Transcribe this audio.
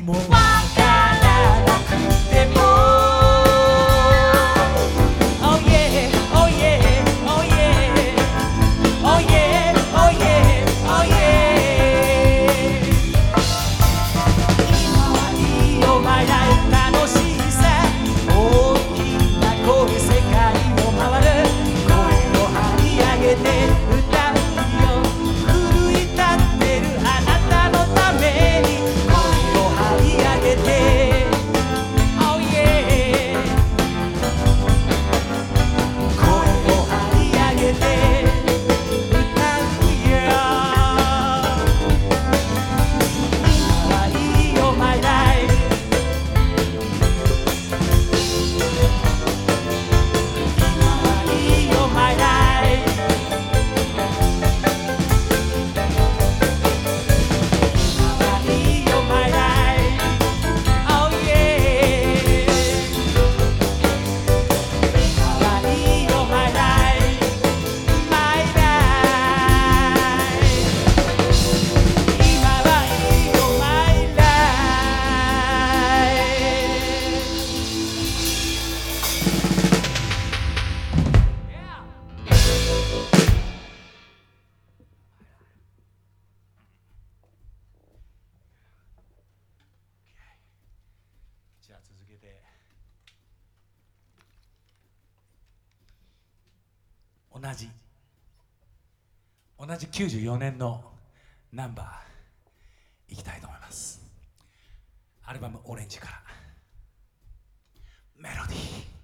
Simon. 続けて。同じ。同じ94年のナンバー。いきたいと思います。アルバム「オレンジ」から。メロディー。